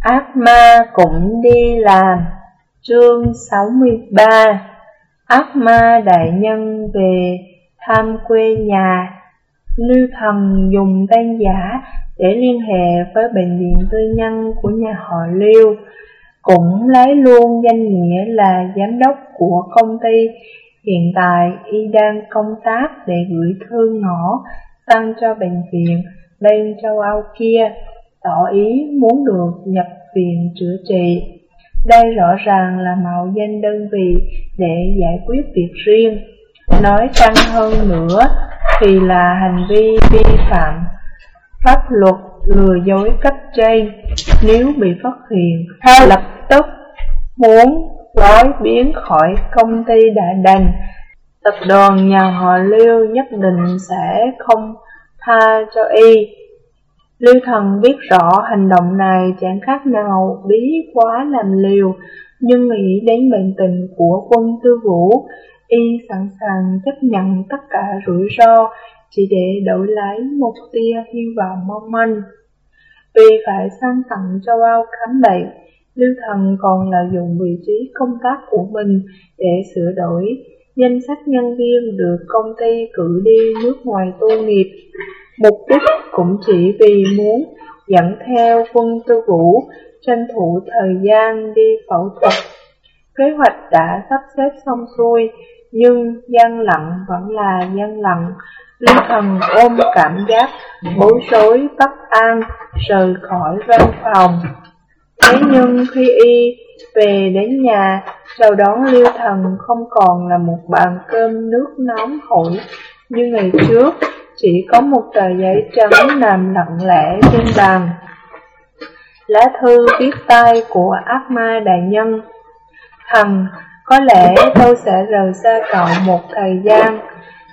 Ác ma cũng đi làm. Chương 63 Ác ma đại nhân về thăm quê nhà. Lưu thần dùng tên giả để liên hệ với bệnh viện tư nhân của nhà họ Lưu, Cũng lấy luôn danh nghĩa là giám đốc của công ty. Hiện tại y đang công tác để gửi thư ngõ sang cho bệnh viện bên châu Âu kia tỏ ý muốn được nhập viện chữa trị. Đây rõ ràng là mạo danh đơn vị để giải quyết việc riêng. Nói căng hơn nữa, thì là hành vi vi phạm pháp luật lừa dối cấp trên nếu bị phát hiện, lập tức muốn gói biến khỏi công ty đã đành tập đoàn nhà họ Lưu nhất định sẽ không tha cho y Lưu thần biết rõ hành động này chẳng khác nào bí quá làm liều, nhưng nghĩ đến bệnh tình của quân tư vũ, y sẵn sàng chấp nhận tất cả rủi ro chỉ để đổi lấy một tia hy vọng mong manh. Vì phải sang tặng châu Âu khám bệnh, Lưu thần còn lợi dụng vị trí công tác của mình để sửa đổi danh sách nhân viên được công ty cử đi nước ngoài tu nghiệp. Mục đích cũng chỉ vì muốn dẫn theo quân tư vũ tranh thủ thời gian đi phẫu thuật. Kế hoạch đã sắp xếp xong xuôi, nhưng gian lặng vẫn là gian lặng. Lưu thần ôm cảm giác bối rối bất an rời khỏi văn phòng. Thế nhưng khi y về đến nhà, chào đón Lưu thần không còn là một bàn cơm nước nóng hổi như ngày trước, chỉ có một tờ giấy trắng nằm lặng lẽ trên bàn. Lá thư viết tay của ác ma đại nhân. Hằng, có lẽ tôi sẽ rời xa cậu một thời gian.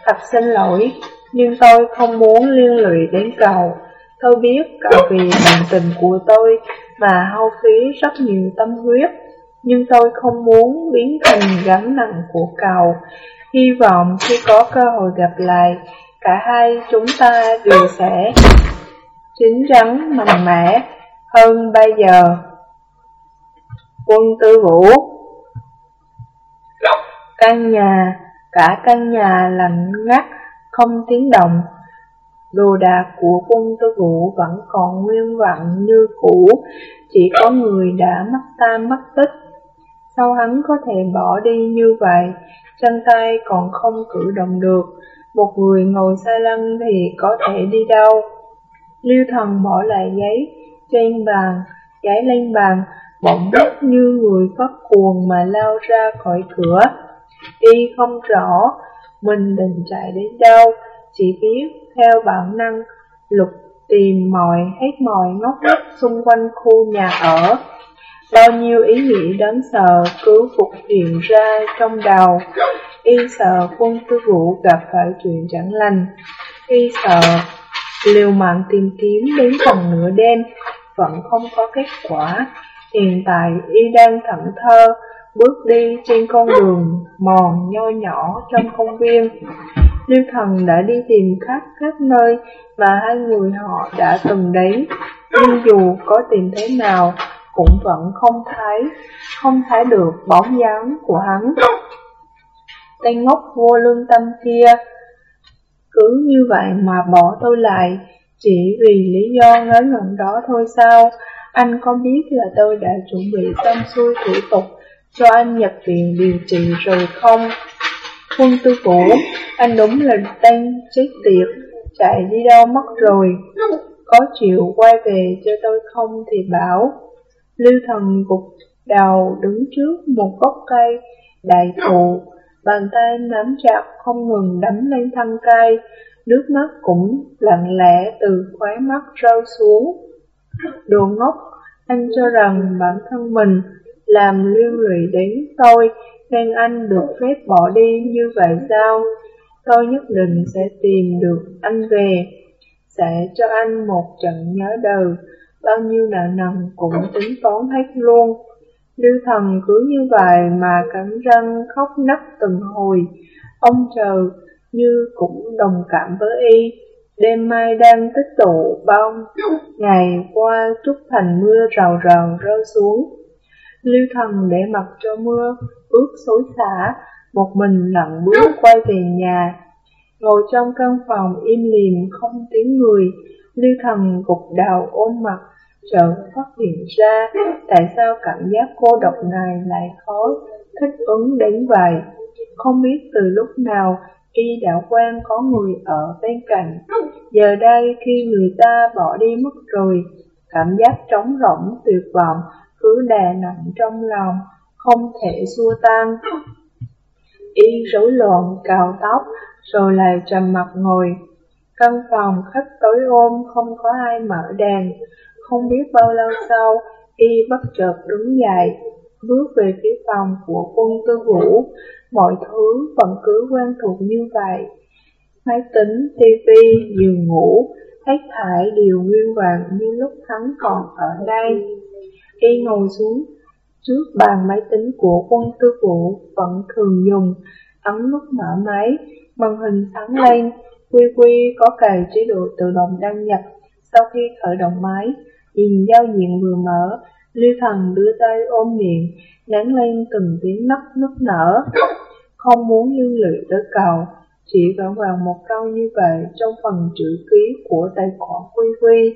Thật xin lỗi, nhưng tôi không muốn liên lụy đến cậu. Tôi biết cậu vì bệnh tình của tôi mà hao phí rất nhiều tâm huyết Nhưng tôi không muốn biến thành gánh nặng của cậu. Hy vọng khi có cơ hội gặp lại cả hai chúng ta đều sẽ chín chắn mạnh mẽ hơn bây giờ. Quân tư vũ Căn nhà, cả căn nhà lạnh ngắt, không tiếng động. Đồ đạc của quân tư vũ vẫn còn nguyên vặn như cũ, chỉ có người đã mất tam mất tích. Sao hắn có thể bỏ đi như vậy, chân tay còn không cử động được, một người ngồi xa lưng thì có thể đi đâu. Lưu thần bỏ lại giấy trên bàn, giấy lên bàn, bỗng bất như người phát cuồng mà lao ra khỏi cửa. Y không rõ mình định chạy đến đâu, chỉ biết theo bản năng lục tìm mọi hết mọi ngóc ngách xung quanh khu nhà ở. Bao nhiêu ý nghĩ đáng sợ cứ phục hiện ra trong đầu. Y sợ quân tư vũ gặp phải chuyện chẳng lành. Y sợ liều mạng tìm kiếm đến phần nửa đêm vẫn không có kết quả. Hiện tại Y đang thẫn thơ bước đi trên con đường mòn nho nhỏ trong công viên. Lưu thần đã đi tìm khắp các nơi mà hai người họ đã từng đến, nhưng dù có tìm thế nào cũng vẫn không thấy, không thấy được bóng dáng của hắn. Tên ngốc vô lương tâm kia, cứ như vậy mà bỏ tôi lại, chỉ vì lý do ngớ ngẩn đó thôi sao? Anh có biết là tôi đã chuẩn bị xong xuôi thủ tục cho anh nhập viện điều trị rồi không? Quân tư vũ, anh đúng là tên chết tiệt, chạy đi đâu mất rồi. Có chịu quay về cho tôi không thì bảo. Lưu thần gục đầu đứng trước một gốc cây đại thụ, bàn tay nắm chặt không ngừng đấm lên thân cây, nước mắt cũng lặng lẽ từ khóe mắt rơi xuống. Đồ ngốc, anh cho rằng bản thân mình làm liên lụy đến tôi, nên anh được phép bỏ đi như vậy sao? Tôi nhất định sẽ tìm được anh về, sẽ cho anh một trận nhớ đời bao nhiêu nợ nần cũng tính toán hết luôn. Lưu thần cứ như vậy mà cắn răng khóc nấc từng hồi, ông chờ như cũng đồng cảm với y, Đêm mai đang tích tụ bao ngày qua trút thành mưa rào rào rơi xuống. Lưu thần để mặc cho mưa ướt xối xả, một mình lặng bước quay về nhà. Ngồi trong căn phòng im lìm không tiếng người, Lưu thần gục đầu ôm mặt, chợt phát hiện ra tại sao cảm giác cô độc này lại khó thích ứng đến vậy. Không biết từ lúc nào y đã quen có người ở bên cạnh. Giờ đây khi người ta bỏ đi mất rồi, cảm giác trống rỗng tuyệt vọng cứ đè nặng trong lòng, không thể xua tan. Y rối loạn cào tóc, rồi lại trầm mặt ngồi. Căn phòng khách tối ôm không có ai mở đèn, không biết bao lâu sau, y bất chợt đứng dậy, bước về phía phòng của quân tư vũ, mọi thứ vẫn cứ quen thuộc như vậy. Máy tính, tivi, giường ngủ, hết thải đều nguyên vẹn như lúc hắn còn ở đây. Y ngồi xuống trước bàn máy tính của quân tư vụ vẫn thường dùng, ấn nút mở máy, màn hình sáng lên, quy quy có cài chế độ tự động đăng nhập. Sau khi khởi động máy, nhìn giao diện vừa mở, Lưu Thần đưa tay ôm miệng, nắng lên từng tiếng nấc nức nở, không muốn liên lụy tới cầu. Chỉ vỏn hoàng một câu như vậy trong phần chữ ký của tài khoản Quy Quy.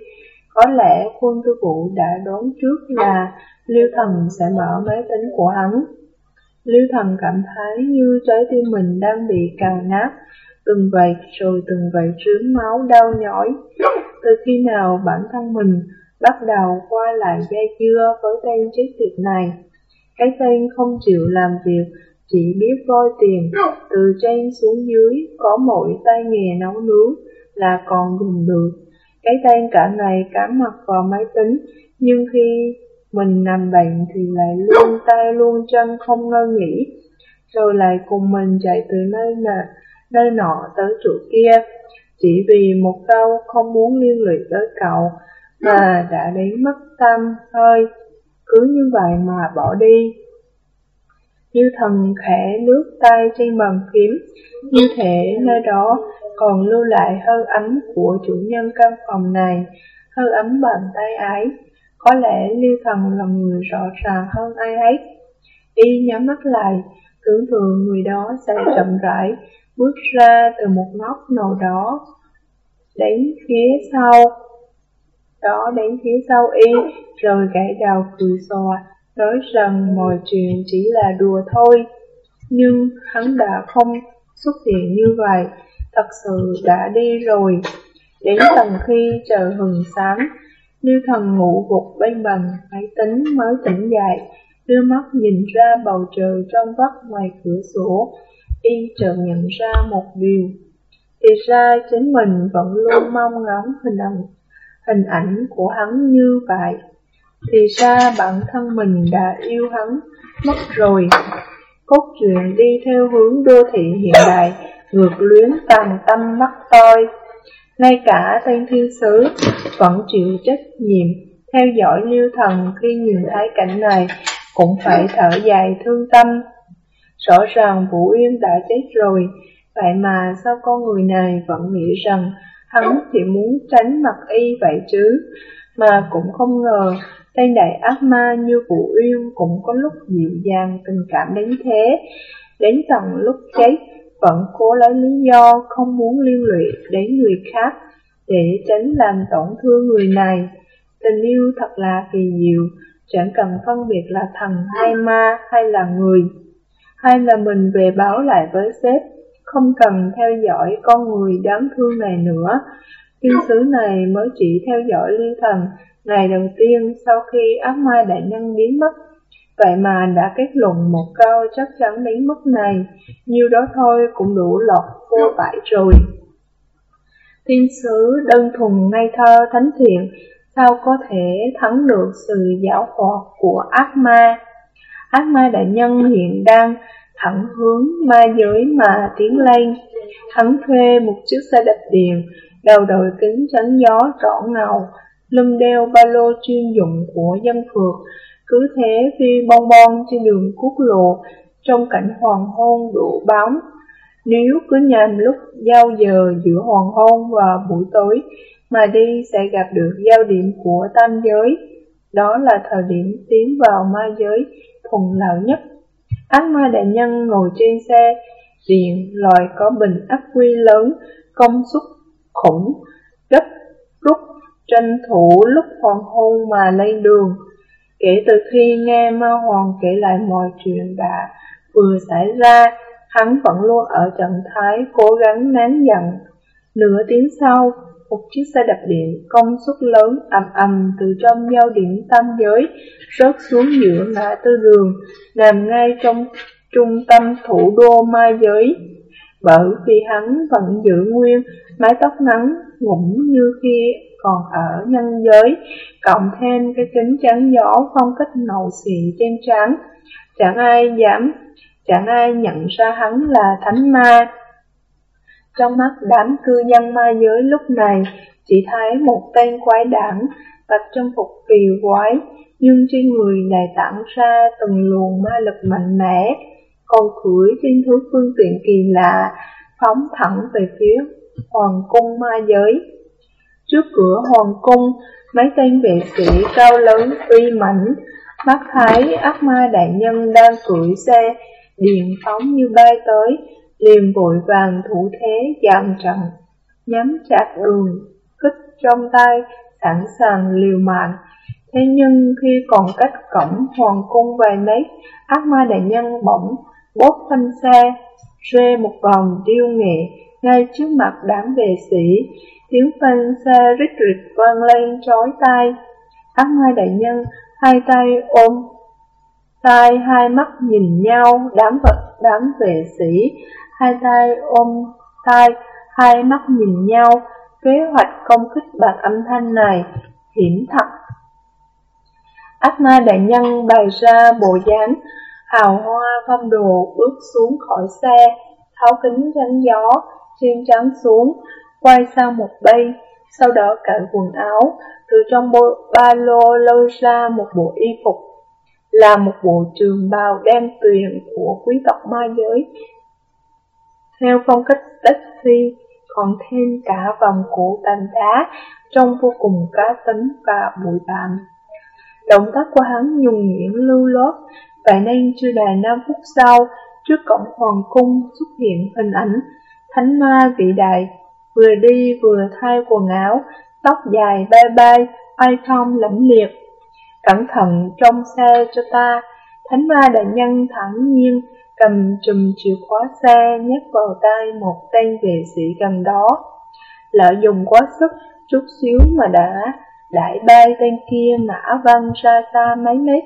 Có lẽ quân tư vụ đã đoán trước là Lưu Thần sẽ mở máy tính của hắn. Lưu Thần cảm thấy như trái tim mình đang bị cào nát, từng vệt rồi từng vệt rướm máu đau nhói. Từ khi nào bản thân mình bắt đầu qua lại dây dưa với tên chiếc tiệc này. Cái tên không chịu làm việc, chỉ biết vôi tiền, từ trên xuống dưới có mỗi tay nghề nấu nướng là còn dùng được. Cái tên cả ngày cả mặt vào máy tính, nhưng khi mình nằm bệnh thì lại luôn tay luôn chân không ngơi nghỉ, rồi lại cùng mình chạy từ nơi nọ, nơi nọ tới chỗ kia, chỉ vì một câu không muốn liên lụy tới cậu mà đã đến mất tâm hơi, cứ như vậy mà bỏ đi. Như thần khẽ lướt tay trên bàn phím, như thể nơi đó còn lưu lại hơi ấm của chủ nhân căn phòng này, hơi ấm bàn tay ấy. Có lẽ Lưu Thần là người rõ ràng hơn ai hết. Y nhắm mắt lại, tưởng tượng người đó sẽ chậm rãi bước ra từ một ngóc nào đó, đến phía sau đó đến phía sau y, rồi gãy đầu cười xòa, nói rằng mọi chuyện chỉ là đùa thôi. Nhưng hắn đã không xuất hiện như vậy, thật sự đã đi rồi. Đến tận khi trời hừng sáng, Lưu thần ngủ gục bên bàn máy tính mới tỉnh dậy, đưa mắt nhìn ra bầu trời trong vắt ngoài cửa sổ, y chợt nhận ra một điều. Thì ra chính mình vẫn luôn mong ngóng hình ảnh hình ảnh của hắn như vậy. Thì ra bản thân mình đã yêu hắn mất rồi. Cốt truyện đi theo hướng đô thị hiện đại, ngược luyến tàn tâm mắt tôi. Ngay cả tên thiên sứ vẫn chịu trách nhiệm, theo dõi lưu thần khi nhìn thấy cảnh này, cũng phải thở dài thương tâm. Rõ ràng Vũ Yên đã chết rồi, vậy mà sao con người này vẫn nghĩ rằng Hắn chỉ muốn tránh mặt y vậy chứ, mà cũng không ngờ tên đại ác ma như Vũ Uyên cũng có lúc dịu dàng tình cảm đến thế. Đến tận lúc chết, vẫn cố lấy lý do không muốn liên lụy đến người khác để tránh làm tổn thương người này. Tình yêu thật là kỳ diệu, chẳng cần phân biệt là thần hay ma hay là người. Hay là mình về báo lại với sếp không cần theo dõi con người đáng thương này nữa. Thiên sứ này mới chỉ theo dõi liên thần ngày đầu tiên sau khi ác ma đại nhân biến mất. Vậy mà đã kết luận một câu chắc chắn biến mất này, nhiêu đó thôi cũng đủ lọt vô bại rồi. Thiên sứ đơn thuần ngây thơ thánh thiện, sao có thể thắng được sự giáo hoạt của ác ma? Ác ma đại nhân hiện đang thẳng hướng ma giới mà tiến lên. Hắn thuê một chiếc xe đạp điện, đầu đội kính chắn gió rõ ngầu, lưng đeo ba lô chuyên dụng của dân phượt, cứ thế phi bon bon trên đường quốc lộ, trong cảnh hoàng hôn đổ bóng. Nếu cứ nhằm lúc giao giờ giữa hoàng hôn và buổi tối mà đi sẽ gặp được giao điểm của tam giới. Đó là thời điểm tiến vào ma giới thuận lợi nhất. Ác ma đại nhân ngồi trên xe điện loại có bình ắc quy lớn, công suất khủng, gấp rút tranh thủ lúc hoàng hôn mà lên đường. Kể từ khi nghe Ma Hoàng kể lại mọi chuyện đã vừa xảy ra, hắn vẫn luôn ở trạng thái cố gắng nén giận. Nửa tiếng sau, một chiếc xe đạp điện công suất lớn ầm ầm từ trong giao điểm tam giới rớt xuống giữa ngã tư đường, nằm ngay trong trung tâm thủ đô ma giới. Bởi vì hắn vẫn giữ nguyên mái tóc ngắn ngủn như khi còn ở nhân giới, cộng thêm cái kính chắn gió phong cách màu xị trên trán. Chẳng ai dám, chẳng ai nhận ra hắn là thánh ma. Trong mắt đám cư dân ma giới lúc này, chỉ thấy một tên quái đảng tập trang phục kỳ quái, nhưng trên người lại tản ra từng luồng ma lực mạnh mẽ, còn cưỡi trên thứ phương tiện kỳ lạ, phóng thẳng về phía hoàng cung ma giới. Trước cửa hoàng cung, mấy tên vệ sĩ cao lớn uy mãnh, mắt thấy ác ma đại nhân đang cưỡi xe, điện phóng như bay tới, liền vội vàng thủ thế dàn trận, nhắm chặt đường, kích trong tay, sẵn sàng liều mạng. Thế nhưng khi còn cách cổng hoàng cung vài mét, ác ma đại nhân bỗng bốt phanh xe, rê một vòng điêu nghệ ngay trước mặt đám vệ sĩ, tiếng phanh xe rít rít vang lên trói tai. Ác ma đại nhân, hai tay ôm tay hai mắt nhìn nhau, đám vật đám vệ sĩ, hai tay ôm tay, hai mắt nhìn nhau, kế hoạch công kích bằng âm thanh này hiểm thật. Ác ma đại nhân bày ra bộ dáng hào hoa phong đồ bước xuống khỏi xe, tháo kính tránh gió, trên trắng xuống, quay sang một bên, sau đó cởi quần áo, từ trong bộ ba lô lôi ra một bộ y phục, là một bộ trường bào đen tuyền của quý tộc ma giới. Theo phong cách đất phi, còn thêm cả vòng cổ tàn đá, trông vô cùng cá tính và bụi bặm. Động tác của hắn nhung nhuyễn lưu lót, vậy nên chưa đầy 5 phút sau, trước cổng hoàng cung xuất hiện hình ảnh thánh ma vị đại, vừa đi vừa thay quần áo, tóc dài bay bay, ai phong lẫm liệt. Cẩn thận trong xe cho ta, thánh ma đại nhân thẳng nhiên cầm chùm chìa khóa xe nhét vào tay một tên vệ sĩ gần đó. Lợi dùng quá sức, chút xíu mà đã đại bay tên kia ngã văng ra xa mấy mét.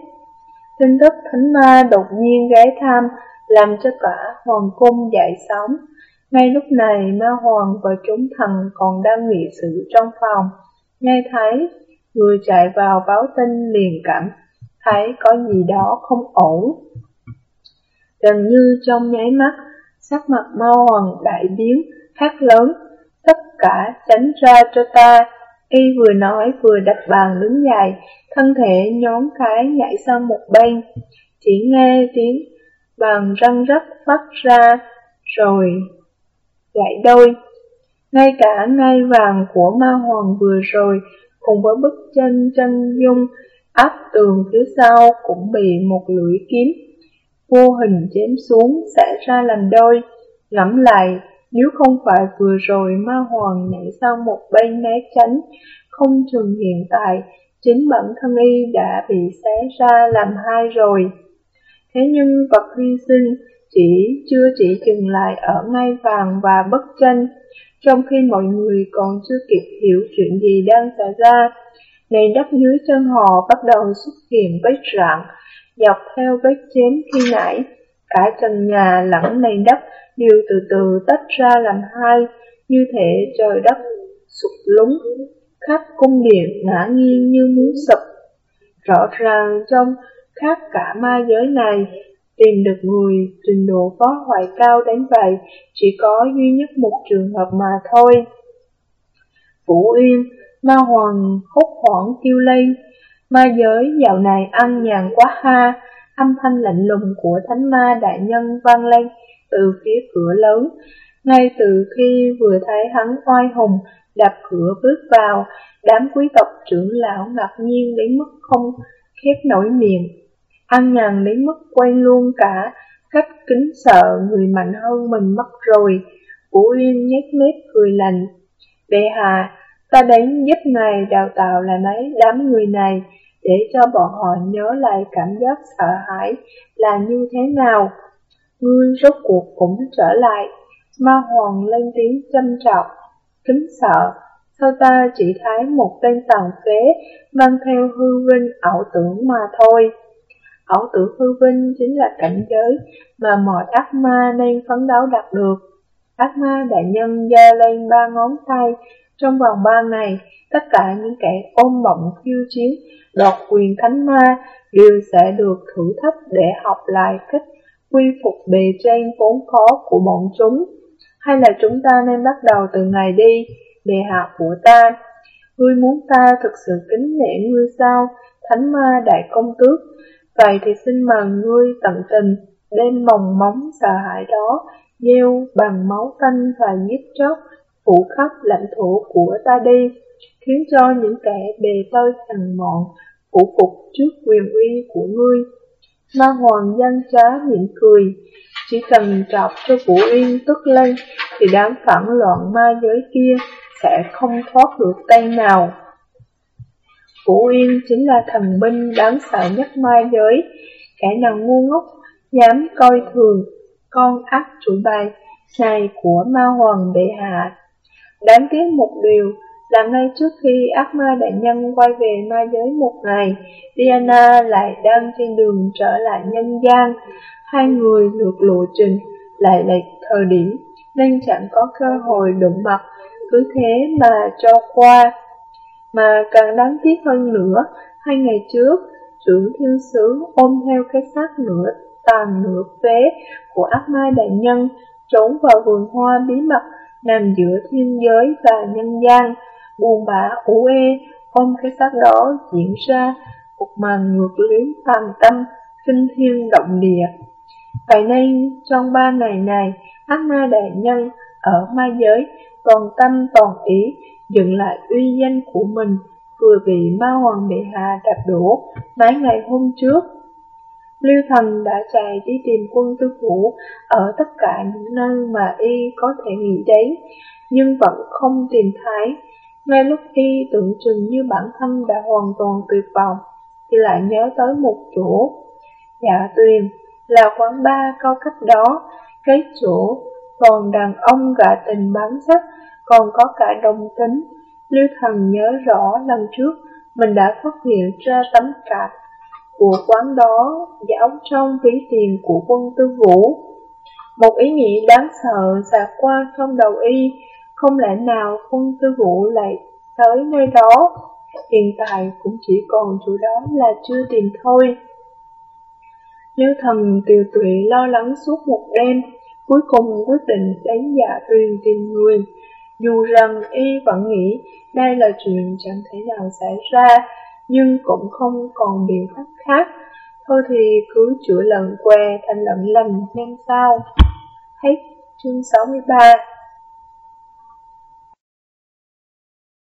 Tin tức thánh ma đột nhiên ghé thăm, làm cho cả hoàng cung dậy sóng. Ngay lúc này, ma hoàng và chúng thần còn đang nghị sự trong phòng. Nghe thấy, người chạy vào báo tin liền cảm, thấy có gì đó không ổn. Gần như trong nháy mắt, sắc mặt ma hoàng đại biến, khác lớn, tất cả tránh ra cho ta. Y vừa nói vừa đặt bàn đứng dài thân thể nhón cái nhảy sang một bên. Chỉ nghe tiếng bàn răng rắc phát ra, rồi gãy đôi. Ngay cả ngai vàng của ma hoàng vừa rồi, cùng với bức chân chân dung áp tường phía sau cũng bị một lưỡi kiếm vô hình chém xuống xẻ ra làm đôi. Ngẫm lại, nếu không phải vừa rồi ma hoàng nhảy sang một bên né tránh, không chừng hiện tại chính bản thân y đã bị xé ra làm hai rồi. Thế nhưng vật hy sinh chỉ chưa chỉ dừng lại ở ngay vàng và bất tranh, trong khi mọi người còn chưa kịp hiểu chuyện gì đang xảy ra. Nền đất dưới chân họ bắt đầu xuất hiện vết rạn, dọc theo vết chém khi nãy, cả trần nhà lẫn nền đất đều từ từ tách ra làm hai, như thể trời đất sụp lúng, khắp cung điện ngã nghiêng như muốn sụp. Rõ ràng trong khắp cả ma giới này, tìm được người trình độ phó hoại cao đến vậy chỉ có duy nhất một trường hợp mà thôi. Vũ Uyên, ma hoàng hốt hoảng kêu lên, ma giới dạo này ăn nhàn quá ha, âm thanh lạnh lùng của thánh ma đại nhân vang lên, từ phía cửa lớn. Ngay từ khi vừa thấy hắn oai hùng đạp cửa bước vào, đám quý tộc trưởng lão ngạc nhiên đến mức không khép nổi miệng. Ăn nhàn đến mức quen luôn cả cách kính sợ người mạnh hơn mình mất rồi. Vũ yên nhếch mép cười lạnh. Bệ hạ, ta đến giúp ngài đào tạo là mấy đám người này để cho bọn họ nhớ lại cảm giác sợ hãi là như thế nào. Ngươi rốt cuộc cũng trở lại, ma hoàng lên tiếng châm trọng, kính sợ, sao ta chỉ thấy một tên tàn phế mang theo hư vinh ảo tưởng mà thôi. Ảo tưởng hư vinh chính là cảnh giới mà mọi ác ma nên phấn đấu đạt được. Ác ma đại nhân giơ lên ba ngón tay, trong vòng ba ngày, tất cả những kẻ ôm mộng khiêu chiến, đoạt quyền thánh ma đều sẽ được thử thách để học lại cách quy phục bề trên vốn khó của bọn chúng. Hay là chúng ta nên bắt đầu từ ngày đi, bề hạ của ta. Ngươi muốn ta thực sự kính nể ngươi sao, thánh ma đại công tước, vậy thì xin mời ngươi tận tình, đem mồng móng sợ hãi đó, gieo bằng máu tanh và giết chóc, phủ khắp lãnh thổ của ta đi, khiến cho những kẻ bề tôi hằng mọn, phủ phục trước quyền uy của ngươi. Ma hoàng gian trá miệng cười, chỉ cần chọc cho Vũ Yên tức lên, thì đám phản loạn ma giới kia sẽ không thoát được tay nào. Vũ Yên chính là thần binh đáng sợ nhất ma giới, kẻ nào ngu ngốc, dám coi thường con ác chủ bài này của ma hoàng bệ hạ. Đáng tiếc một điều là ngay trước khi ác ma đại nhân quay về ma giới một ngày, Diana lại đang trên đường trở lại nhân gian. Hai người được lộ trình, lại lệch thời điểm, nên chẳng có cơ hội đụng mặt, cứ thế mà cho qua. Mà càng đáng tiếc hơn nữa, hai ngày trước, trưởng thiên sứ ôm theo cái xác nửa tàn nửa phế của ác ma đại nhân, trốn vào vườn hoa bí mật nằm giữa thiên giới và nhân gian, buồn bã ủ ê, ôm cái xác đó diễn ra một màn ngược lý tàn tâm, kinh thiên động địa. Vậy nên, trong ba ngày này, ác ma đại nhân ở ma giới toàn tâm toàn ý dựng lại uy danh của mình vừa bị ma hoàng bệ hạ đạp đổ mấy ngày hôm trước. Lưu Thần đã chạy đi tìm quân tư vũ ở tất cả những nơi mà y có thể nghĩ đến, nhưng vẫn không tìm thấy. Ngay lúc y tưởng chừng như bản thân đã hoàn toàn tuyệt vọng, thì lại nhớ tới một chỗ. Dạ tuyền là quán ba cao cấp đó, cái chỗ còn đàn ông gạ tình bán sách, còn có cả đồng tính. Lưu Thần nhớ rõ lần trước mình đã phát hiện ra tấm cạp của quán đó giấu trong ví tiền của quân tư vũ. Một ý nghĩ đáng sợ xạc qua trong đầu y, không lẽ nào quân tư vũ lại tới nơi đó. Hiện tại cũng chỉ còn chỗ đó là chưa tìm thôi. nếu thần tiều tụy lo lắng suốt một đêm, cuối cùng quyết định đánh dạ tuyền tìm người. Dù rằng y vẫn nghĩ đây là chuyện chẳng thể nào xảy ra, nhưng cũng không còn biện pháp khác. Thôi thì cứ chữa lần que thành lận lần nhân sao. Hết chương 63